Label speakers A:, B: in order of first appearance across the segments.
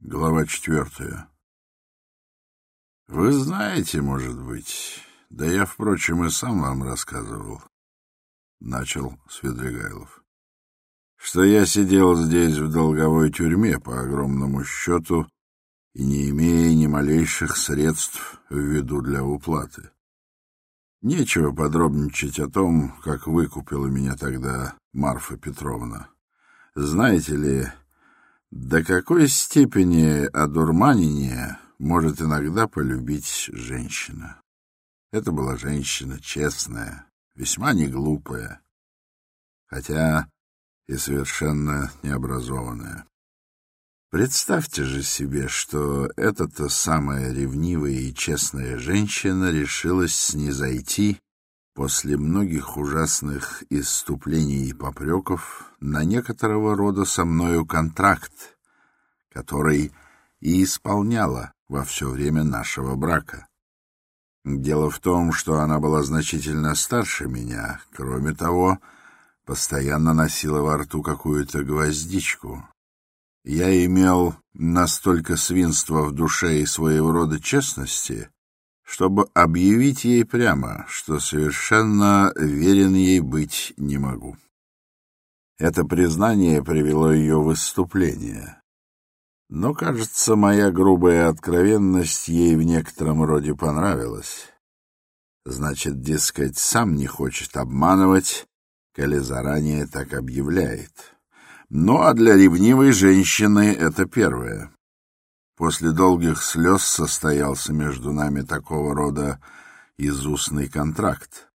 A: Глава четвертая. Вы знаете, может быть, да я, впрочем, и сам вам рассказывал, — начал Свидригайлов, — что я сидел здесь в долговой тюрьме по огромному счету и не имея ни малейших средств в виду для уплаты. Нечего подробничать о том, как выкупила меня тогда Марфа Петровна. Знаете ли, до какой степени одурманение может иногда полюбить женщина? Это была женщина честная, весьма неглупая, хотя и совершенно необразованная. Представьте же себе, что эта-то самая ревнивая и честная женщина решилась снизойти после многих ужасных исступлений и попреков на некоторого рода со мною контракт, который и исполняла во все время нашего брака. Дело в том, что она была значительно старше меня, кроме того, постоянно носила во рту какую-то гвоздичку. Я имел настолько свинства в душе и своего рода честности, чтобы объявить ей прямо, что совершенно верен ей быть не могу. Это признание привело ее в выступление. Но, кажется, моя грубая откровенность ей в некотором роде понравилась. Значит, дескать, сам не хочет обманывать, коли заранее так объявляет. Ну, а для ревнивой женщины это первое. После долгих слез состоялся между нами такого рода изустный контракт.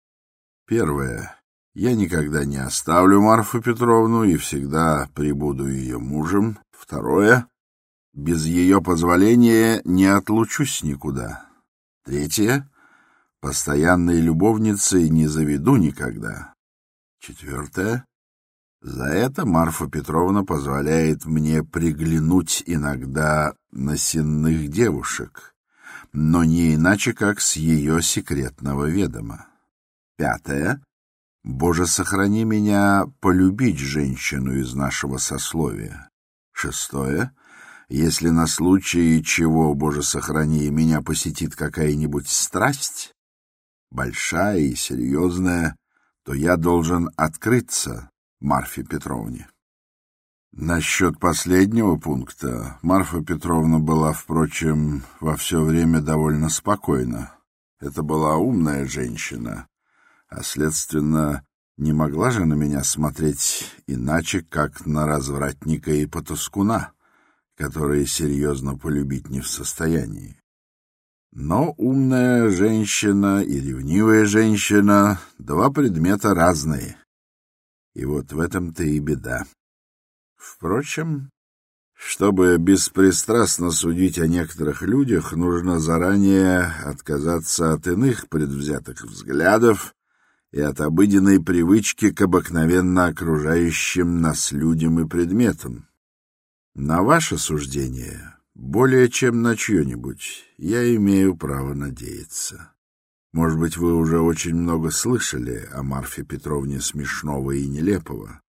A: Первое. Я никогда не оставлю Марфу Петровну и всегда прибуду ее мужем. Второе. Без ее позволения не отлучусь никуда. Третье. Постоянной любовницей не заведу никогда. Четвертое. За это Марфа Петровна позволяет мне приглянуть иногда на сенных девушек, но не иначе, как с ее секретного ведома. Пятое. Боже, сохрани меня полюбить женщину из нашего сословия. Шестое. Если на случай чего, Боже, сохрани, меня посетит какая-нибудь страсть, большая и серьезная, то я должен открыться Марфе Петровне. Насчет последнего пункта Марфа Петровна была, впрочем, во все время довольно спокойна. Это была умная женщина, а, следственно, не могла же на меня смотреть иначе, как на развратника и потаскуна, которые серьезно полюбить не в состоянии. Но умная женщина и ревнивая женщина — два предмета разные — и вот в этом-то и беда. Впрочем, чтобы беспристрастно судить о некоторых людях, нужно заранее отказаться от иных предвзятых взглядов и от обыденной привычки к обыкновенно окружающим нас людям и предметам. На ваше суждение, более чем на чье-нибудь, я имею право надеяться. Может быть, вы уже очень много слышали о Марфе Петровне Смешного и Нелепого.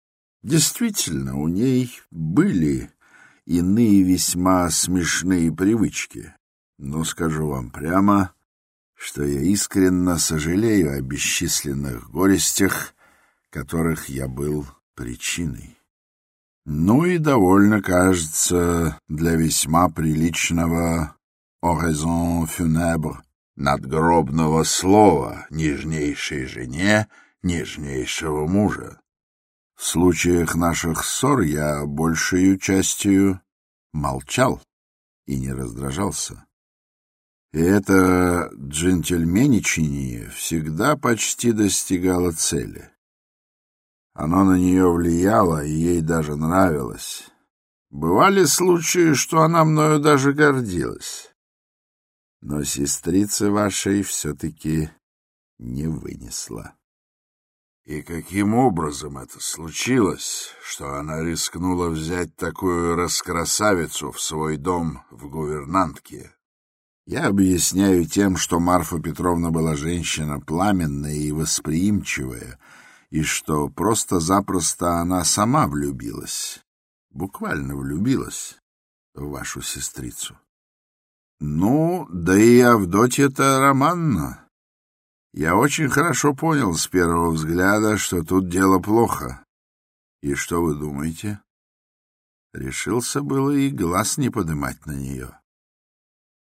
A: Действительно, у ней были иные весьма смешные привычки. Но скажу вам прямо, что я искренне сожалею о бесчисленных горестях, которых я был причиной. Ну и довольно, кажется, для весьма приличного «oraison funèbre» надгробного слова нежнейшей жене нежнейшего мужа. В случаях наших ссор я большей частью молчал и не раздражался. И это джентльменичение всегда почти достигало цели. Оно на нее влияло, и ей даже нравилось. Бывали случаи, что она мною даже гордилась но сестрица вашей все-таки не вынесла. И каким образом это случилось, что она рискнула взять такую раскрасавицу в свой дом в гувернантке? Я объясняю тем, что Марфа Петровна была женщина пламенная и восприимчивая, и что просто-запросто она сама влюбилась, буквально влюбилась. в вашу сестрицу. Ну, да и Авдотья-то Романна. Я очень хорошо понял с первого взгляда, что тут дело плохо. И что вы думаете? Решился было и глаз не подымать на нее.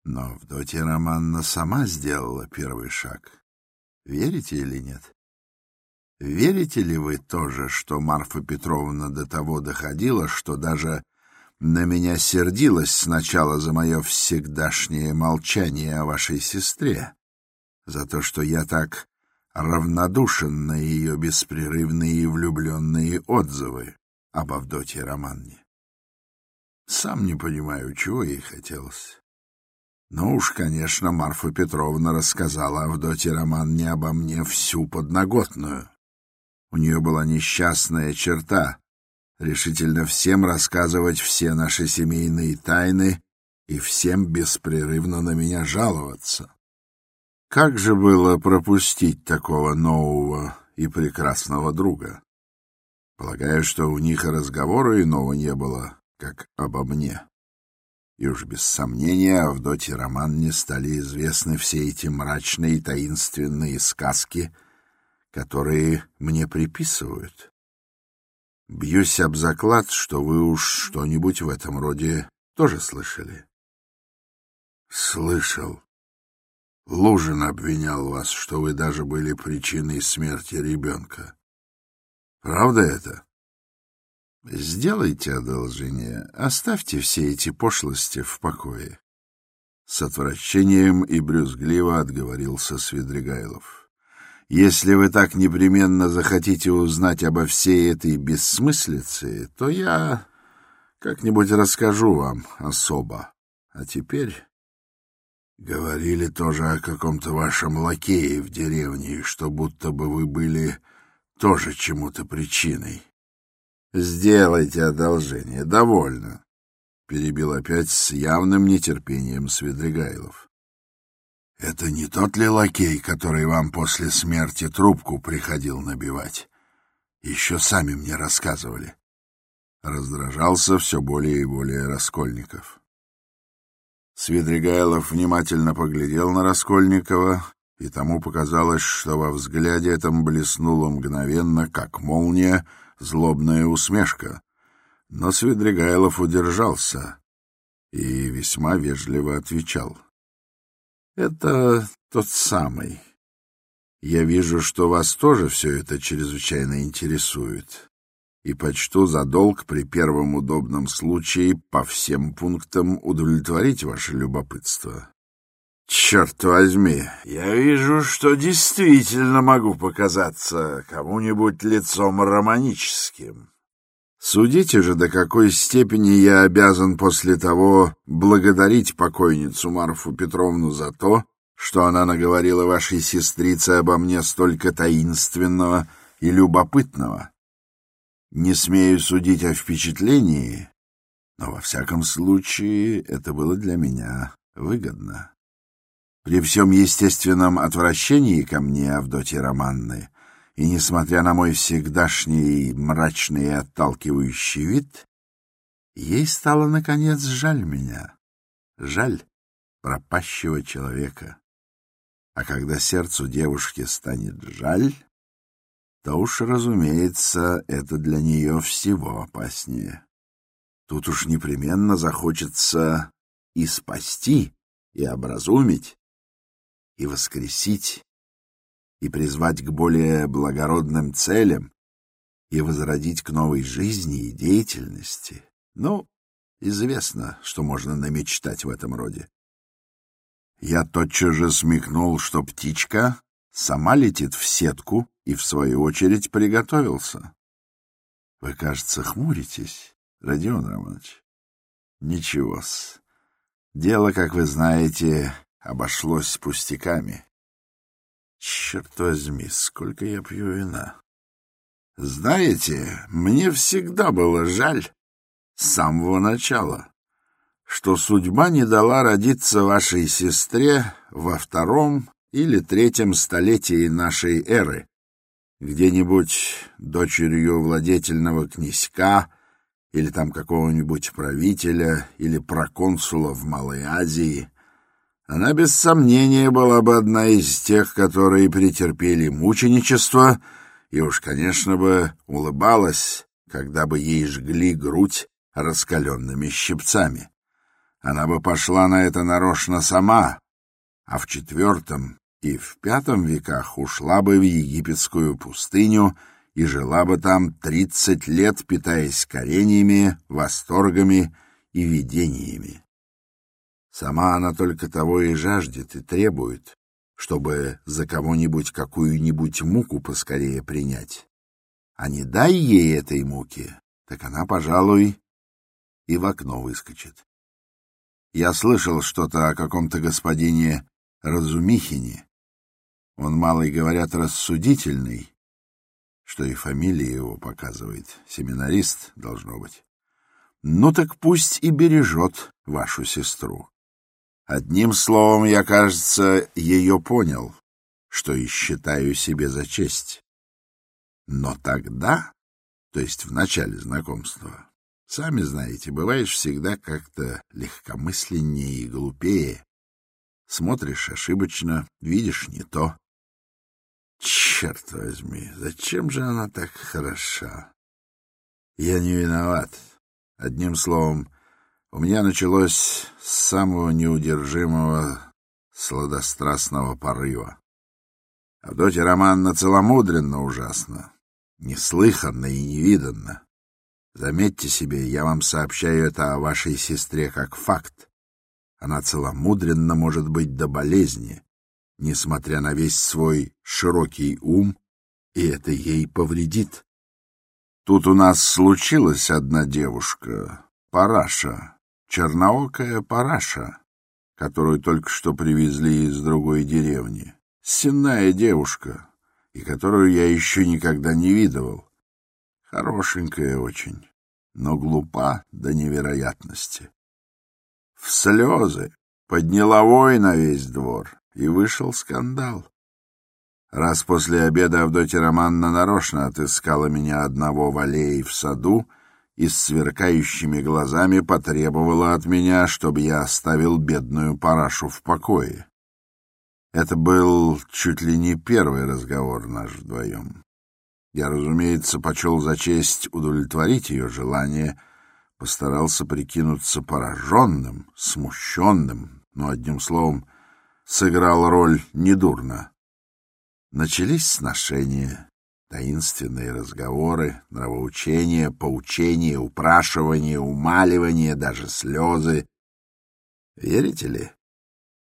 A: Но Авдотья Романна сама сделала первый шаг. Верите или нет? Верите ли вы тоже, что Марфа Петровна до того доходила, что даже на меня сердилась сначала за мое всегдашнее молчание о вашей сестре, за то, что я так равнодушен на ее беспрерывные и влюбленные отзывы об Авдотье Романне? Сам не понимаю, чего ей хотелось. Но уж, конечно, Марфа Петровна рассказала Авдотье Романне обо мне всю подноготную. У нее была несчастная черта — решительно всем рассказывать все наши семейные тайны и всем беспрерывно на меня жаловаться. Как же было пропустить такого нового и прекрасного друга? Полагаю, что у них и разговора иного не было, как обо мне. И уж без сомнения Авдотье Романне стали известны все эти мрачные и таинственные сказки, которые мне приписывают. Бьюсь об заклад, что вы уж что-нибудь в этом роде тоже слышали. Слышал. Лужин обвинял вас, что вы даже были причиной смерти ребенка. Правда это? Сделайте одолжение, оставьте все эти пошлости в покое. С отвращением и брюзгливо отговорился Свидригайлов. Если вы так непременно захотите узнать обо всей этой бессмыслице, то я как-нибудь расскажу вам особо. А теперь... Говорили тоже о каком-то вашем лакее в деревне, что будто бы вы были тоже чему-то причиной. Сделайте одолжение, довольно, — перебил опять с явным нетерпением Свидригайлов. — Это не тот ли лакей, который вам после смерти трубку приходил набивать? Еще сами мне рассказывали. Раздражался все более и более Раскольников. Свидригайлов внимательно поглядел на Раскольникова, и тому показалось, что во взгляде этом блеснуло мгновенно, как молния, злобная усмешка. Но Свидригайлов удержался и весьма вежливо отвечал. — Это тот самый. Я вижу, что вас тоже все это чрезвычайно интересует, и почту за долг при первом удобном случае по всем пунктам удовлетворить ваше любопытство. Черт возьми, я вижу, что действительно могу показаться кому-нибудь лицом романическим. Судите же, до какой степени я обязан после того благодарить покойницу Марфу Петровну за то, что она наговорила вашей сестрице обо мне столько таинственного и любопытного. Не смею судить о впечатлении, но во всяком случае это было для меня выгодно. При всем естественном отвращении ко мне, Авдотья Романны, и несмотря на мой всегдашний мрачный и отталкивающий вид, ей стало, наконец, жаль меня, жаль пропащего человека. А когда сердцу девушки станет жаль, то уж, разумеется, это для нее всего опаснее. Тут уж непременно захочется и спасти, и образумить, и воскресить, и призвать к более благородным целям, и возродить к новой жизни и деятельности. Ну, известно, что можно намечтать в этом роде. Я тотчас же смекнул, что птичка сама летит в сетку и, в свою очередь, приготовился. Вы, кажется, хмуритесь, Родион Романович. Ничего-с. Дело, как вы знаете, обошлось пустяками. Черт возьми, сколько я пью вина. Знаете, мне всегда было жаль с самого начала, что судьба не дала родиться вашей сестре во втором или третьем столетии нашей эры, где-нибудь дочерью владетельного князька или там какого-нибудь правителя или проконсула в Малой Азии, она без сомнения была бы одна из тех, которые претерпели мученичество, и уж, конечно, бы улыбалась, когда бы ей жгли грудь раскаленными щипцами. Она бы пошла на это нарочно сама, а в четвертом и в пятом веках ушла бы в египетскую пустыню и жила бы там тридцать лет, питаясь кореньями, восторгами и видениями. Сама она только того и жаждет и требует, чтобы за кого-нибудь какую-нибудь муку поскорее принять. А не дай ей этой муки, так она, пожалуй, и в окно выскочит. Я слышал что-то о каком-то господине Разумихине. Он, малый, говорят, рассудительный, что и фамилия его показывает. Семинарист, должно быть. Ну так пусть и бережет вашу сестру. Одним словом, я, кажется, ее понял, что и считаю себе за честь. Но тогда, то есть в начале знакомства, сами знаете, бываешь всегда как-то легкомысленнее и глупее, Смотришь ошибочно, видишь не то. Черт возьми, зачем же она так хороша? Я не виноват. Одним словом, у меня началось с самого неудержимого сладострастного порыва. Авдотья Романна целомудренно ужасно, неслыханно и невиданно. Заметьте себе, я вам сообщаю это о вашей сестре как факт. Она целомудренно может быть до болезни, несмотря на весь свой широкий ум, и это ей повредит. Тут у нас случилась одна девушка, Параша, черноокая Параша, которую только что привезли из другой деревни. Сенная девушка, и которую я еще никогда не видывал. Хорошенькая очень, но глупа до невероятности в слезы, подняла вой на весь двор, и вышел скандал. Раз после обеда Авдотья Романна нарочно отыскала меня одного в аллее в саду и с сверкающими глазами потребовала от меня, чтобы я оставил бедную парашу в покое. Это был чуть ли не первый разговор наш вдвоем. Я, разумеется, почел за честь удовлетворить ее желание — постарался прикинуться пораженным, смущенным, но, одним словом, сыграл роль недурно. Начались сношения, таинственные разговоры, нравоучения, поучения, упрашивания, умаливания, даже слезы. Верите ли?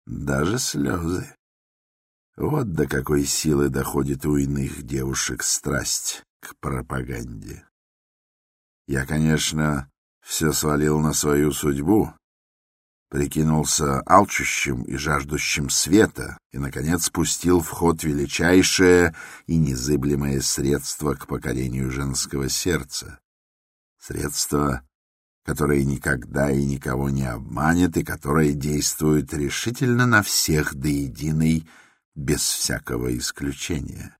A: Даже слезы. Вот до какой силы доходит у иных девушек страсть к пропаганде. Я, конечно, все свалил на свою судьбу, прикинулся алчущим и жаждущим света и, наконец, спустил в ход величайшее и незыблемое средство к покорению женского сердца. Средство, которое никогда и никого не обманет и которое действует решительно на всех до единой, без всякого исключения.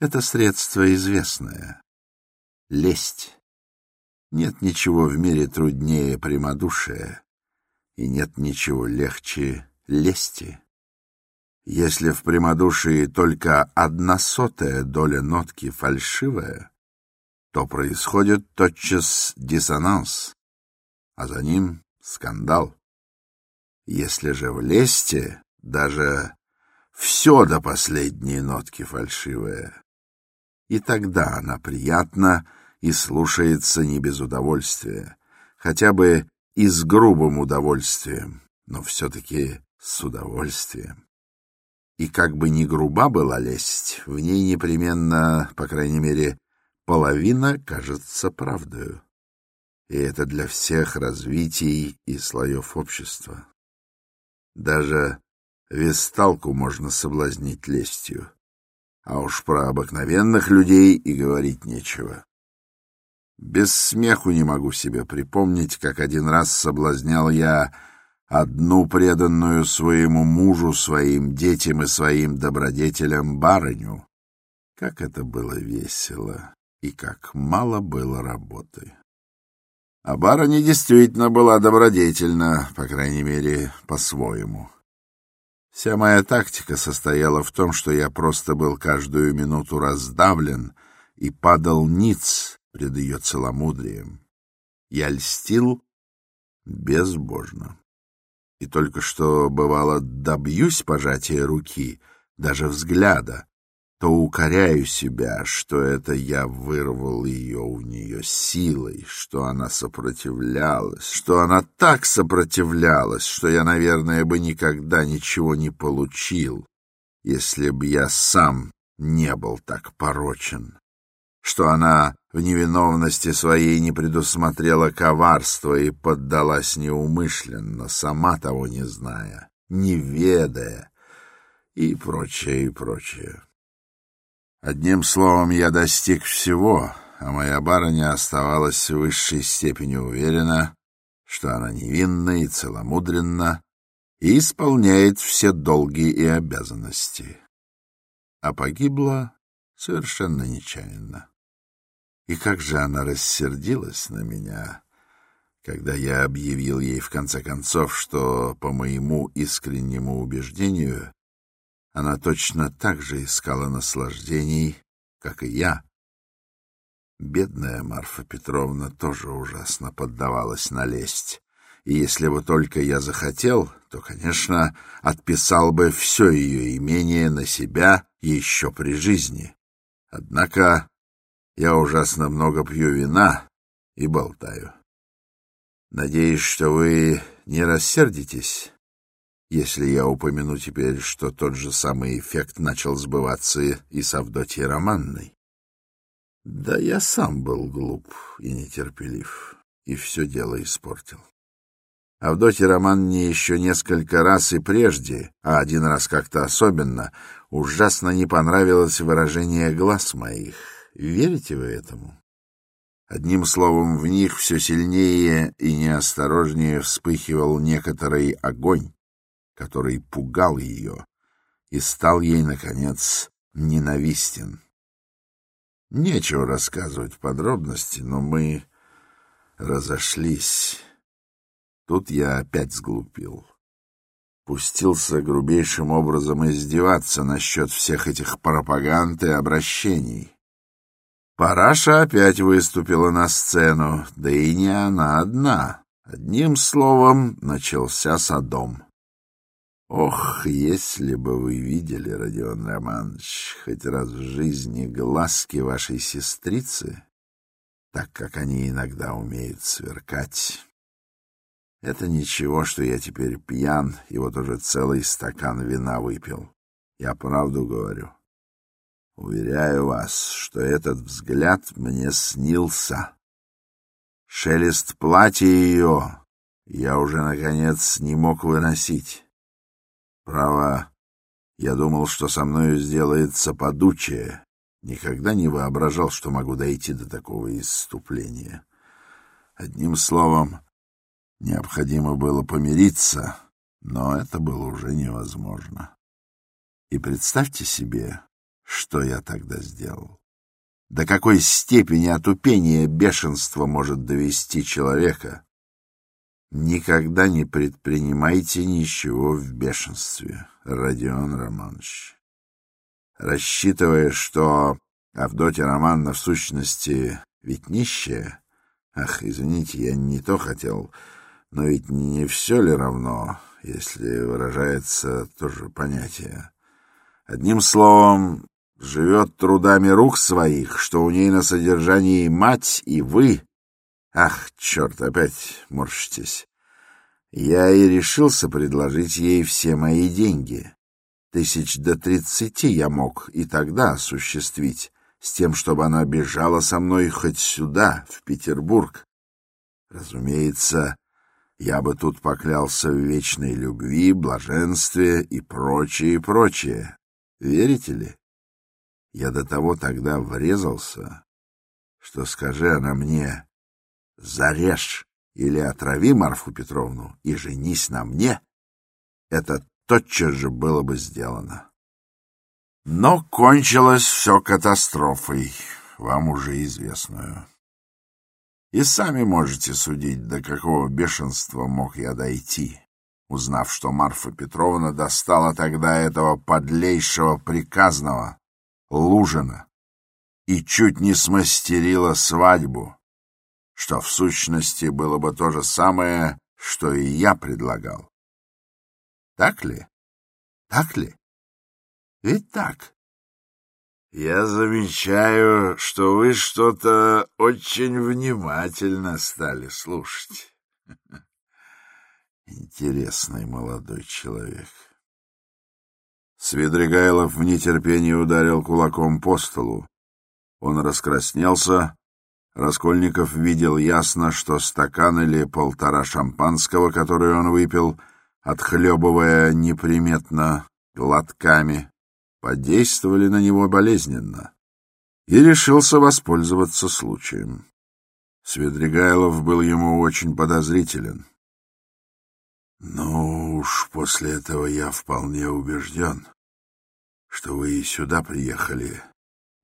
A: Это средство известное — лесть. Нет ничего в мире труднее прямодушия, и нет ничего легче лести. Если в прямодушии только одна сотая доля нотки фальшивая, то происходит тотчас диссонанс, а за ним скандал. Если же в лесте даже все до последней нотки фальшивое, и тогда она приятна, и слушается не без удовольствия, хотя бы и с грубым удовольствием, но все-таки с удовольствием. И как бы ни груба была лесть, в ней непременно, по крайней мере, половина кажется правдою. И это для всех развитий и слоев общества. Даже весталку можно соблазнить лестью, а уж про обыкновенных людей и говорить нечего. Без смеху не могу себе припомнить, как один раз соблазнял я одну преданную своему мужу, своим детям и своим добродетелям барыню. Как это было весело и как мало было работы. А барыня действительно была добродетельна, по крайней мере, по-своему. Вся моя тактика состояла в том, что я просто был каждую минуту раздавлен и падал ниц пред ее целомудрием. Я льстил безбожно. И только что, бывало, добьюсь пожатия руки, даже взгляда, то укоряю себя, что это я вырвал ее у нее силой, что она сопротивлялась, что она так сопротивлялась, что я, наверное, бы никогда ничего не получил, если бы я сам не был так порочен, что она в невиновности своей не предусмотрела коварство и поддалась неумышленно, сама того не зная, не ведая, и прочее, и прочее. Одним словом, я достиг всего, а моя барыня оставалась в высшей степени уверена, что она невинна и целомудренна и исполняет все долги и обязанности. А погибла совершенно нечаянно. И как же она рассердилась на меня, когда я объявил ей в конце концов, что, по моему искреннему убеждению, она точно так же искала наслаждений, как и я. Бедная Марфа Петровна тоже ужасно поддавалась на лесть. И если бы только я захотел, то, конечно, отписал бы все ее имение на себя еще при жизни. Однако я ужасно много пью вина и болтаю. Надеюсь, что вы не рассердитесь, если я упомяну теперь, что тот же самый эффект начал сбываться и с Авдотьей Романной. Да я сам был глуп и нетерпелив, и все дело испортил. Авдотья Романне еще несколько раз и прежде, а один раз как-то особенно, ужасно не понравилось выражение глаз моих. Верите вы этому? Одним словом, в них все сильнее и неосторожнее вспыхивал некоторый огонь, который пугал ее и стал ей, наконец, ненавистен. Нечего рассказывать подробности, но мы разошлись. Тут я опять сглупил. Пустился грубейшим образом издеваться насчет всех этих пропаганд и обращений. Параша опять выступила на сцену, да и не она одна. Одним словом, начался садом. Ох, если бы вы видели, Родион Романович, хоть раз в жизни глазки вашей сестрицы, так как они иногда умеют сверкать. Это ничего, что я теперь пьян и вот уже целый стакан вина выпил. Я правду говорю. Уверяю вас, что этот взгляд мне снился. Шелест платья ее я уже, наконец, не мог выносить. Право, я думал, что со мною сделается подучее. Никогда не воображал, что могу дойти до такого исступления. Одним словом, необходимо было помириться, но это было уже невозможно. И представьте себе, что я тогда сделал. До какой степени отупения бешенства может довести человека, Никогда не предпринимайте ничего в бешенстве, Родион Романович. Рассчитывая, что Авдотья Романовна в сущности ведь нищая, ах, извините, я не то хотел, но ведь не все ли равно, если выражается тоже понятие. Одним словом, живет трудами рук своих, что у ней на содержании мать и вы, Ах, черт, опять морщитесь. Я и решился предложить ей все мои деньги. Тысяч до тридцати я мог и тогда осуществить, с тем, чтобы она бежала со мной хоть сюда, в Петербург. Разумеется, я бы тут поклялся в вечной любви, блаженстве и прочее, прочее. Верите ли? Я до того тогда врезался, что, скажи она мне, зарежь или отрави Марфу Петровну и женись на мне, это тотчас же было бы сделано. Но кончилось все катастрофой, вам уже известную. И сами можете судить, до какого бешенства мог я дойти, узнав, что Марфа Петровна достала тогда этого подлейшего приказного, Лужина, и чуть не смастерила свадьбу, что в сущности было бы то же самое, что и я предлагал. Так ли? Так ли? Ведь так. Я замечаю, что вы что-то очень внимательно стали слушать. Интересный молодой человек. Свидригайлов в нетерпении ударил кулаком по столу. Он раскраснелся. Раскольников видел ясно, что стакан или полтора шампанского, который он выпил, отхлебывая неприметно глотками, подействовали на него болезненно, и решился воспользоваться случаем. Свидригайлов был ему очень подозрителен. «Ну уж после этого я вполне убежден, что вы и сюда приехали,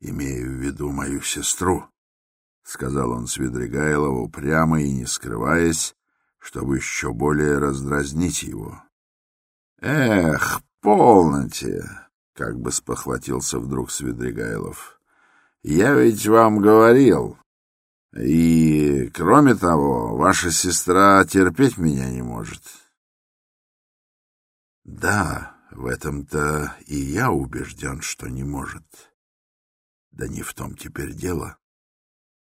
A: имея в виду мою сестру», — сказал он Свидригайлову прямо и не скрываясь, чтобы еще более раздразнить его. «Эх, полноте!» Как бы спохватился вдруг Свидригайлов. «Я ведь вам говорил. И, кроме того, ваша сестра терпеть меня не может». «Да, в этом-то и я убежден, что не может. Да не в том теперь дело».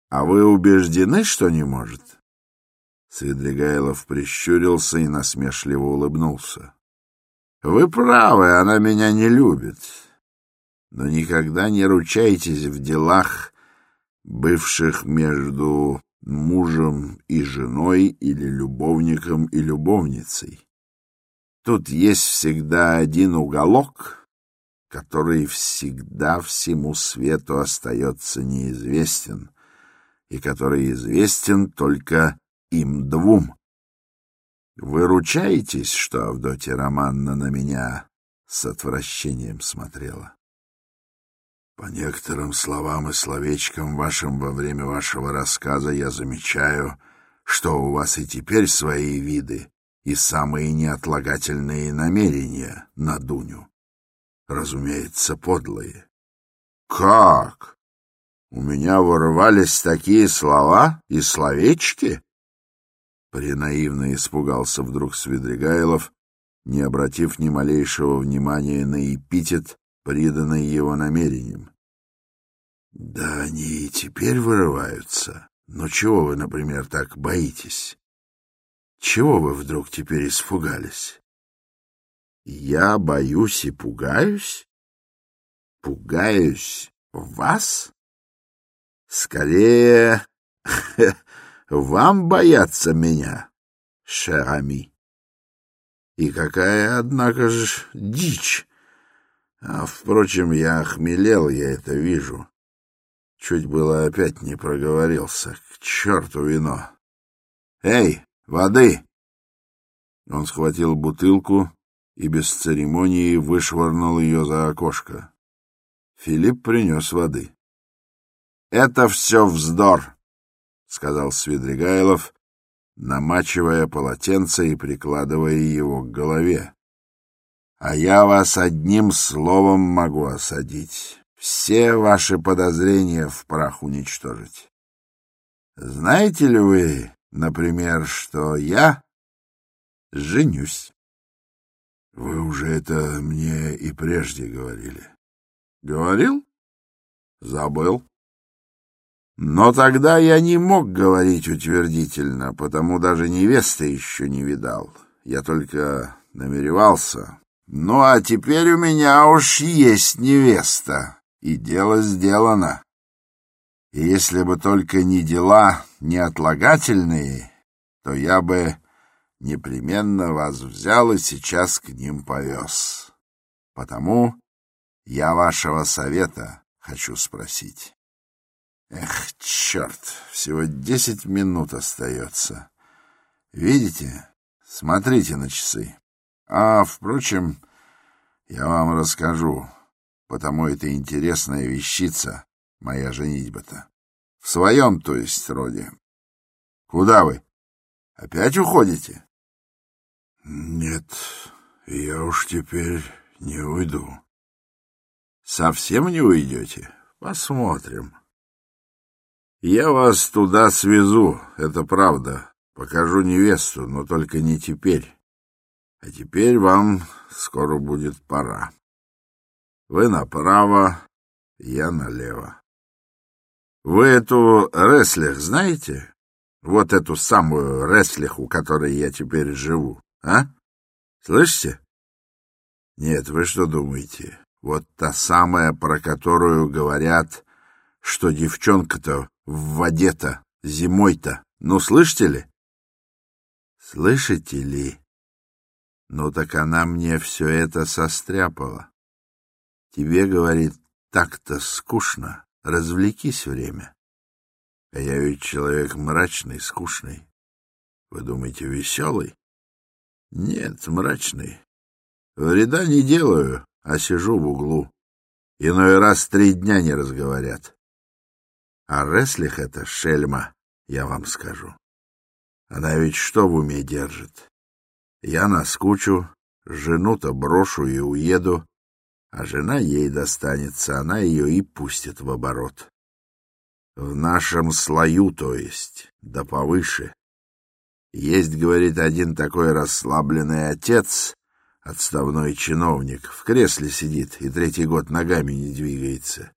A: «А вы убеждены, что не может?» Свидригайлов прищурился и насмешливо улыбнулся. Вы правы, она меня не любит. Но никогда не ручайтесь в делах, бывших между мужем и женой или любовником и любовницей. Тут есть всегда один уголок, который всегда всему свету остается неизвестен, и который известен только им двум. Вы ручаетесь, что Авдотья Романна на меня с отвращением смотрела? По некоторым словам и словечкам вашим во время вашего рассказа я замечаю, что у вас и теперь свои виды и самые неотлагательные намерения на Дуню. Разумеется, подлые. Как? У меня ворвались такие слова и словечки? Принаивно испугался вдруг Свидригайлов, не обратив ни малейшего внимания на эпитет, приданный его намерением. — Да они и теперь вырываются. Но чего вы, например, так боитесь? Чего вы вдруг теперь испугались? — Я боюсь и пугаюсь? Пугаюсь вас? Скорее, Вам бояться меня, шерами. И какая, однако же, дичь! А, впрочем, я охмелел, я это вижу. Чуть было опять не проговорился. К черту вино! Эй, воды! Он схватил бутылку и без церемонии вышвырнул ее за окошко. Филипп принес воды. — Это все вздор! — сказал Свидригайлов, намачивая полотенце и прикладывая его к голове. — А я вас одним словом могу осадить, все ваши подозрения в прах уничтожить. Знаете ли вы, например, что я женюсь? — Вы уже это мне и прежде говорили. — Говорил? — Забыл. Но тогда я не мог говорить утвердительно, потому даже невесты еще не видал. Я только намеревался. Ну, а теперь у меня уж есть невеста, и дело сделано. И если бы только не дела неотлагательные, то я бы непременно вас взял и сейчас к ним повез. Потому я вашего совета хочу спросить. Эх, черт, всего десять минут остается. Видите? Смотрите на часы. А, впрочем, я вам расскажу, потому это интересная вещица, моя женитьба-то. В своем, то есть, роде. Куда вы? Опять уходите?
B: — Нет, я уж теперь не уйду.
A: — Совсем не уйдете? Посмотрим. Я вас туда свезу, это правда. Покажу невесту, но только не теперь. А теперь вам скоро будет пора. Вы направо, я налево. Вы эту Реслих знаете? Вот эту самую Реслих, у которой я теперь живу, а? Слышите? Нет, вы что думаете? Вот та самая, про которую говорят, что девчонка-то в воде-то, зимой-то. Ну, слышите ли? Слышите ли? Ну, так она мне все это состряпала. Тебе, говорит, так-то скучно, развлекись время. А я ведь человек мрачный, скучный. Вы думаете, веселый? Нет, мрачный. Вреда не делаю, а сижу в углу. Иной раз три дня не разговорят. А Реслих это шельма, я вам скажу. Она ведь что в уме держит? Я наскучу, жену-то брошу и уеду, а жена ей достанется, она ее и пустит в оборот. В нашем слою, то есть, да повыше. Есть, говорит, один такой расслабленный отец, отставной чиновник, в кресле сидит и третий год ногами не двигается.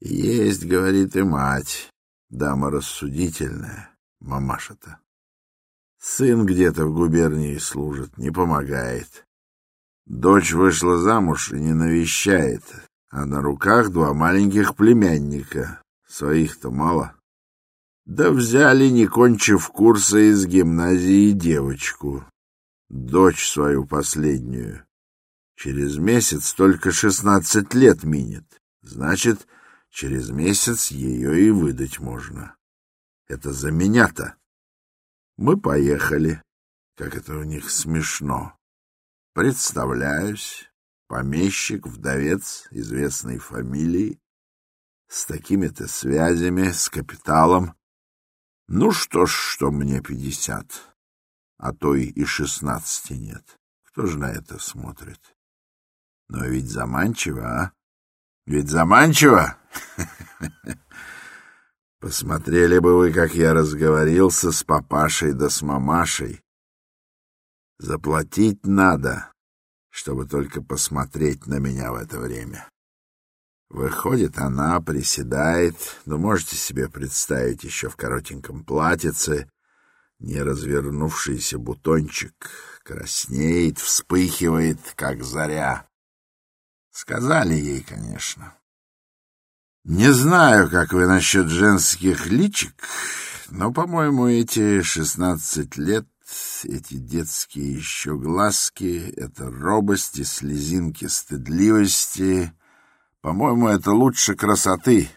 A: Есть, говорит, и мать, дама рассудительная, мамаша-то. Сын где-то в губернии служит, не помогает. Дочь вышла замуж и не навещает, а на руках два маленьких племянника. Своих-то мало. Да взяли, не кончив курса из гимназии, девочку, дочь свою последнюю. Через месяц только шестнадцать лет минет. Значит, Через месяц ее и выдать можно. Это за меня-то. Мы поехали. Как это у них смешно. Представляюсь, помещик, вдовец известной фамилии, с такими-то связями, с капиталом. Ну что ж, что мне пятьдесят, а то и шестнадцати нет. Кто же на это смотрит? Но ведь заманчиво, а? Ведь заманчиво? Посмотрели бы вы, как я разговорился с папашей да с мамашей. Заплатить надо, чтобы только посмотреть на меня в это время. Выходит, она приседает, ну, можете себе представить, еще в коротеньком платьице, не развернувшийся бутончик, краснеет, вспыхивает, как заря. Сказали ей, конечно. Не знаю, как вы насчет женских личик, но, по-моему, эти шестнадцать лет, эти детские еще глазки, это робости, слезинки стыдливости, по-моему, это лучше красоты.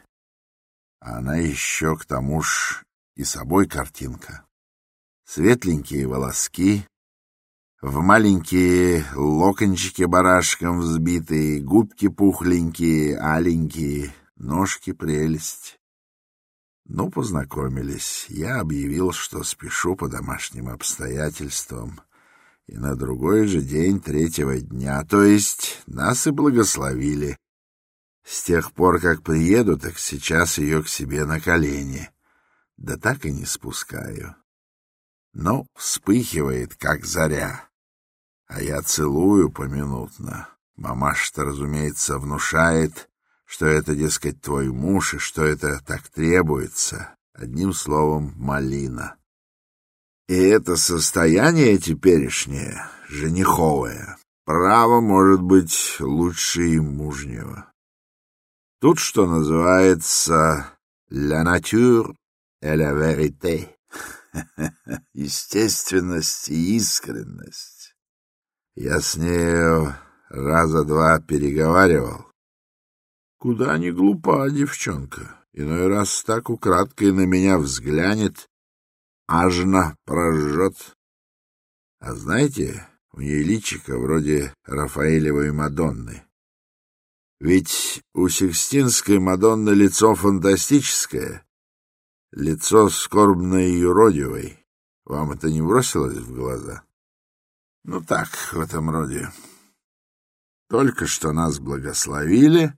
A: А она еще, к тому ж, и собой картинка. Светленькие волоски, в маленькие локончики барашком взбитые, губки пухленькие, аленькие, ножки прелесть. Ну, познакомились. Я объявил, что спешу по домашним обстоятельствам. И на другой же день третьего дня, то есть нас и благословили. С тех пор, как приеду, так сейчас ее к себе на колени. Да так и не спускаю. Но вспыхивает, как заря а я целую поминутно. Мамаша-то, разумеется, внушает, что это, дескать, твой муж, и что это так требуется. Одним словом, малина. И это состояние теперешнее, жениховое, право может быть лучше и мужнего. Тут, что называется, «la nature et la vérité» — естественность и искренность. Я с нею раза два переговаривал. Куда ни глупа девчонка. Иной раз так украдкой на меня взглянет, ажно прожжет. А знаете, у нее личико вроде Рафаэлевой Мадонны. Ведь у Сикстинской Мадонны лицо фантастическое. Лицо скорбное и юродивое. Вам это не бросилось в глаза? Ну так, в этом роде. Только что нас благословили,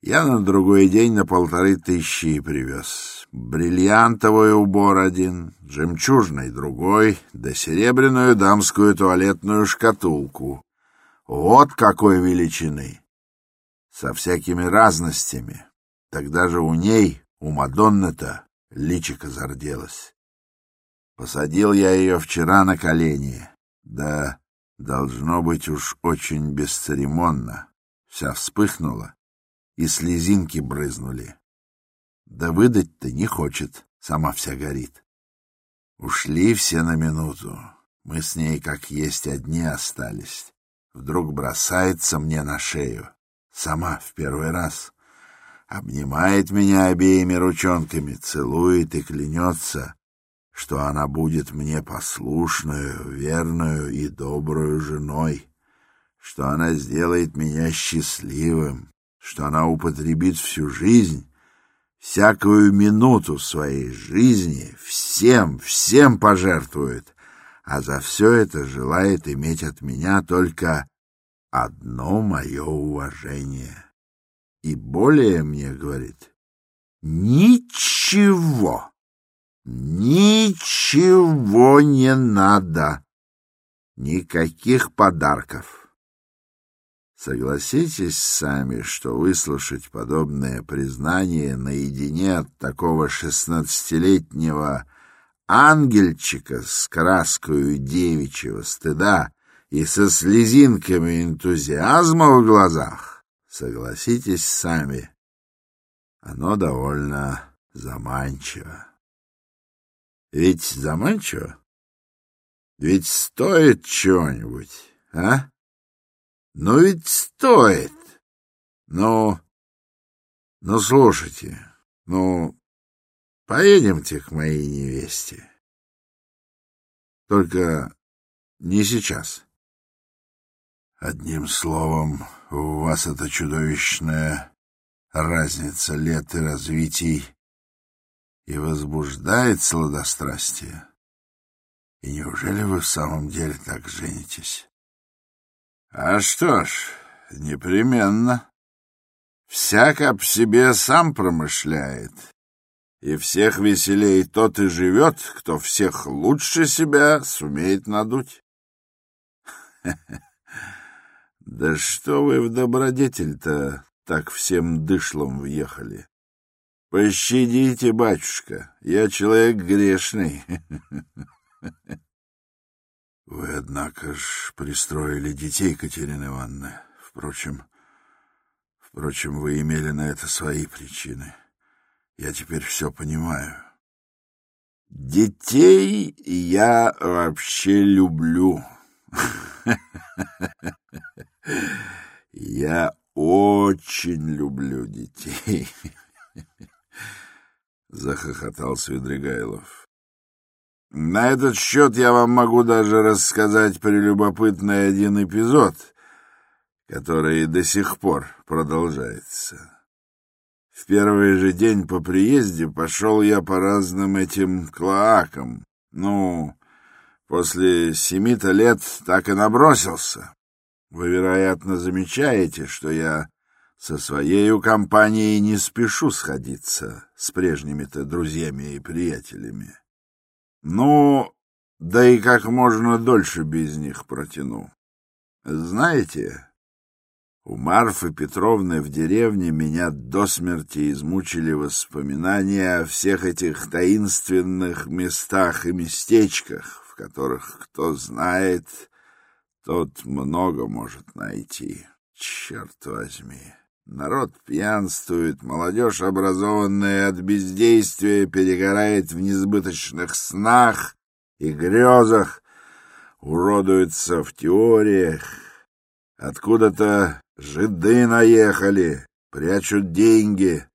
A: я на другой день на полторы тысячи привез. Бриллиантовый убор один, жемчужный другой, да серебряную дамскую туалетную шкатулку. Вот какой величины! Со всякими разностями. Тогда же у ней, у Мадонны-то, личико зарделось. Посадил я ее вчера на колени. Да, должно быть уж очень бесцеремонно. Вся вспыхнула, и слезинки брызнули. Да выдать-то не хочет, сама вся горит. Ушли все на минуту. Мы с ней как есть одни остались. Вдруг бросается мне на шею. Сама в первый раз. Обнимает меня обеими ручонками, целует и клянется, что она будет мне послушную, верную и добрую женой, что она сделает меня счастливым, что она употребит всю жизнь, всякую минуту своей жизни, всем, всем пожертвует, а за все это желает иметь от меня только одно мое уважение. И более мне, говорит, ничего. Ничего не надо. Никаких подарков. Согласитесь сами, что выслушать подобное признание наедине от такого шестнадцатилетнего ангельчика с краскою девичьего стыда и со слезинками энтузиазма в глазах, согласитесь сами, оно довольно заманчиво. Ведь заманчиво? Ведь стоит чего-нибудь, а? Ну ведь стоит. Ну, ну слушайте, ну, поедемте к моей невесте. Только не сейчас. Одним словом, у вас эта чудовищная разница лет и развитий и возбуждает сладострастие. И неужели вы в самом деле так женитесь? А что ж, непременно. Всяк об себе сам промышляет, и всех веселей тот и живет, кто всех лучше себя сумеет надуть. Да что вы в добродетель-то так всем дышлом въехали? Пощадите, батюшка, я человек грешный. Вы, однако ж, пристроили детей, Катерина Ивановна. Впрочем, впрочем, вы имели на это свои причины. Я теперь все понимаю. Детей я вообще люблю. Я очень люблю детей. — захохотал Свидригайлов. «На этот счет я вам могу даже рассказать прелюбопытный один эпизод, который до сих пор продолжается. В первый же день по приезде пошел я по разным этим клоакам. Ну, после семи-то лет так и набросился. Вы, вероятно, замечаете, что я со своей компанией не спешу сходиться с прежними-то друзьями и приятелями. Ну, да и как можно дольше без них протяну. Знаете, у Марфы Петровны в деревне меня до смерти измучили воспоминания о всех этих таинственных местах и местечках, в которых, кто знает, тот много может найти. Черт возьми! Народ пьянствует, молодежь, образованная от бездействия, перегорает в несбыточных снах и грезах, уродуется в теориях. Откуда-то жиды наехали, прячут деньги,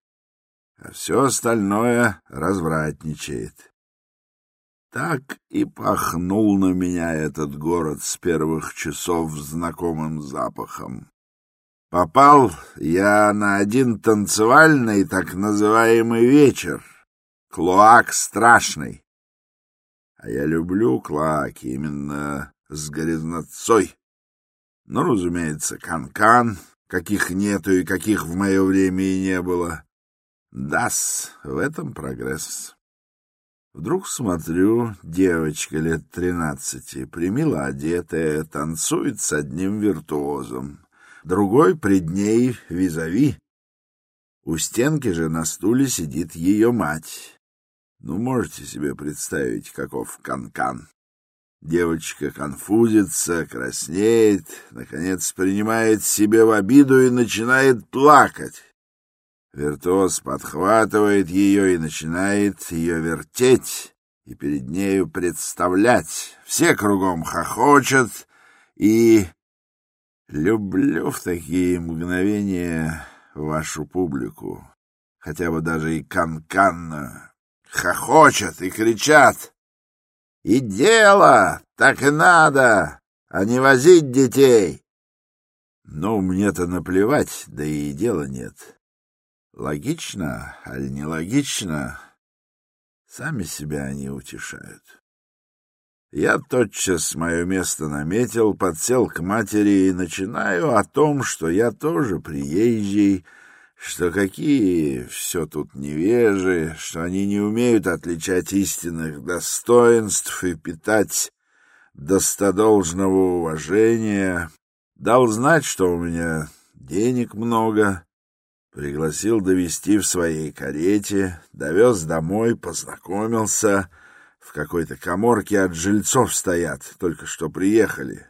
A: а все остальное развратничает. Так и пахнул на меня этот город с первых часов знакомым запахом. Попал я на один танцевальный так называемый вечер. Клоак страшный. А я люблю клоаки именно с грязнотцой. Ну, разумеется, канкан, -кан, каких нету и каких в мое время и не было. Дас, в этом прогресс. Вдруг смотрю, девочка лет тринадцати, примило одетая, танцует с одним виртуозом. Другой пред ней визави. У стенки же на стуле сидит ее мать. Ну, можете себе представить, каков канкан. -кан. Девочка конфузится, краснеет, наконец принимает себе в обиду и начинает плакать. Виртуоз подхватывает ее и начинает ее вертеть и перед нею представлять. Все кругом хохочут, и люблю в такие мгновения вашу публику, хотя бы даже и канканно, хохочут и кричат. И дело, так и надо, а не возить детей. Ну, мне-то наплевать, да и дела нет. Логично, аль нелогично, сами себя они утешают. Я тотчас мое место наметил, подсел к матери и начинаю о том, что я тоже приезжий, что какие все тут невежи, что они не умеют отличать истинных достоинств и питать достодолжного уважения. Дал знать, что у меня денег много, Пригласил довести в своей карете, довез домой, познакомился. Какой-то коморке от жильцов стоят, только что приехали.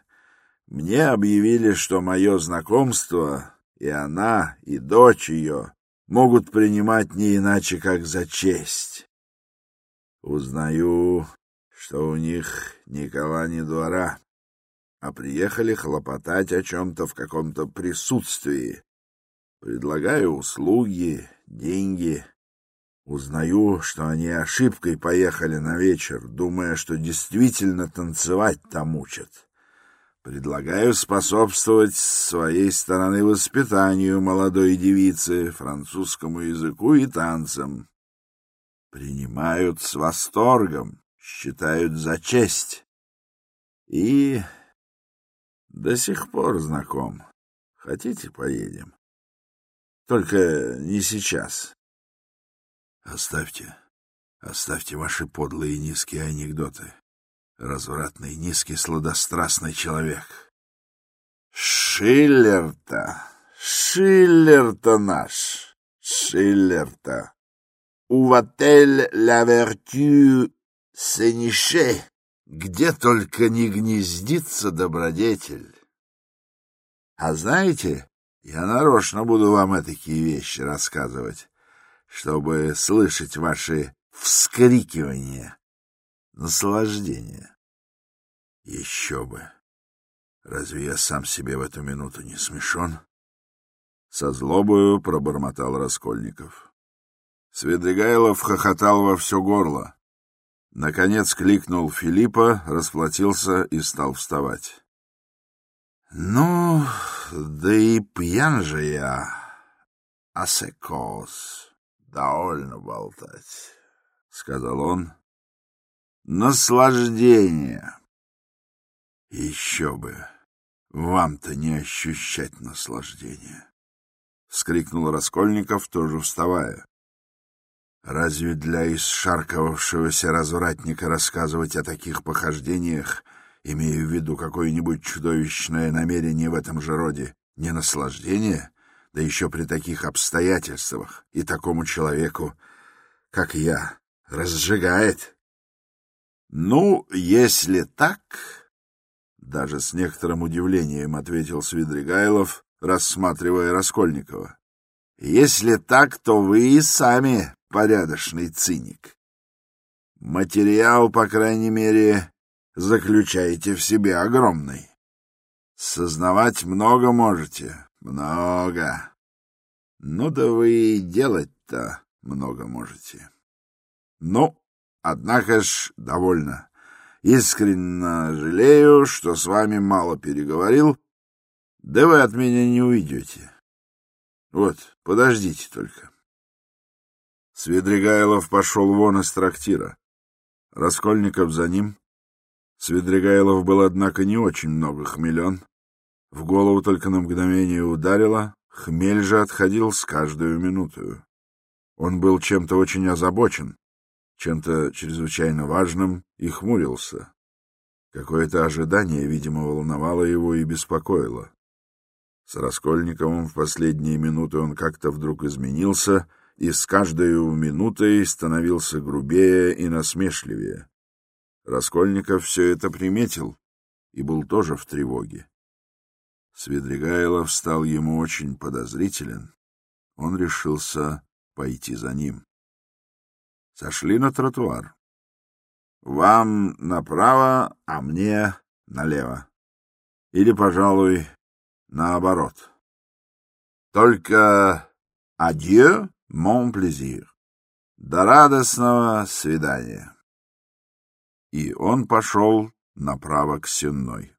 A: Мне объявили, что мое знакомство, и она, и дочь ее, могут принимать не иначе, как за честь. Узнаю, что у них Никола не двора, а приехали хлопотать о чем-то в каком-то присутствии Предлагаю услуги, деньги. Узнаю, что они ошибкой поехали на вечер, думая, что действительно танцевать там учат. Предлагаю способствовать своей стороны воспитанию молодой девицы, французскому языку и танцам. Принимают с восторгом, считают за честь. И до сих пор знаком. Хотите, поедем? Только не сейчас. Оставьте, оставьте ваши подлые низкие анекдоты. Развратный, низкий, сладострастный человек. Шиллер-то, Шиллер-то наш, Шиллер-то. Уватель ла вертю сенише, где только не гнездится добродетель. А знаете, я нарочно буду вам такие вещи рассказывать, чтобы слышать ваши вскрикивания, наслаждения. Еще бы! Разве я сам себе в эту минуту не смешон? Со злобою пробормотал Раскольников. Свидригайлов хохотал во все горло. Наконец кликнул Филиппа, расплатился и стал вставать. Ну, да и пьян же я, асекос, довольно болтать, — сказал он. Наслаждение. Еще бы, вам-то не ощущать наслаждения, — вскрикнул Раскольников, тоже вставая. Разве для исшарковавшегося развратника рассказывать о таких похождениях имея в виду какое-нибудь чудовищное намерение в этом же роде, не наслаждение, да еще при таких обстоятельствах и такому человеку, как я, разжигает. Ну, если так, даже с некоторым удивлением ответил Свидригайлов, рассматривая Раскольникова. Если так, то вы и сами порядочный циник. Материал, по крайней мере, заключаете в себе огромный. Сознавать много можете, много. Ну да вы и делать-то много можете. Ну, однако ж, довольно. Искренне жалею, что с вами мало переговорил, да вы от меня не уйдете. Вот, подождите только. Свидригайлов пошел вон из трактира. Раскольников за ним. Свидригайлов был, однако, не очень много хмелен. В голову только на мгновение ударило, хмель же отходил с каждую минуту. Он был чем-то очень озабочен, чем-то чрезвычайно важным и хмурился. Какое-то ожидание, видимо, волновало его и беспокоило. С Раскольниковым в последние минуты он как-то вдруг изменился и с каждой минутой становился грубее и насмешливее. Раскольников все это приметил и был тоже в тревоге. Свидригайлов стал ему очень подозрителен. Он решился пойти за ним. Сошли на тротуар. Вам направо, а мне налево. Или, пожалуй, наоборот. Только адьё, мон плезир. До радостного свидания. И он пошел направо к Сенной.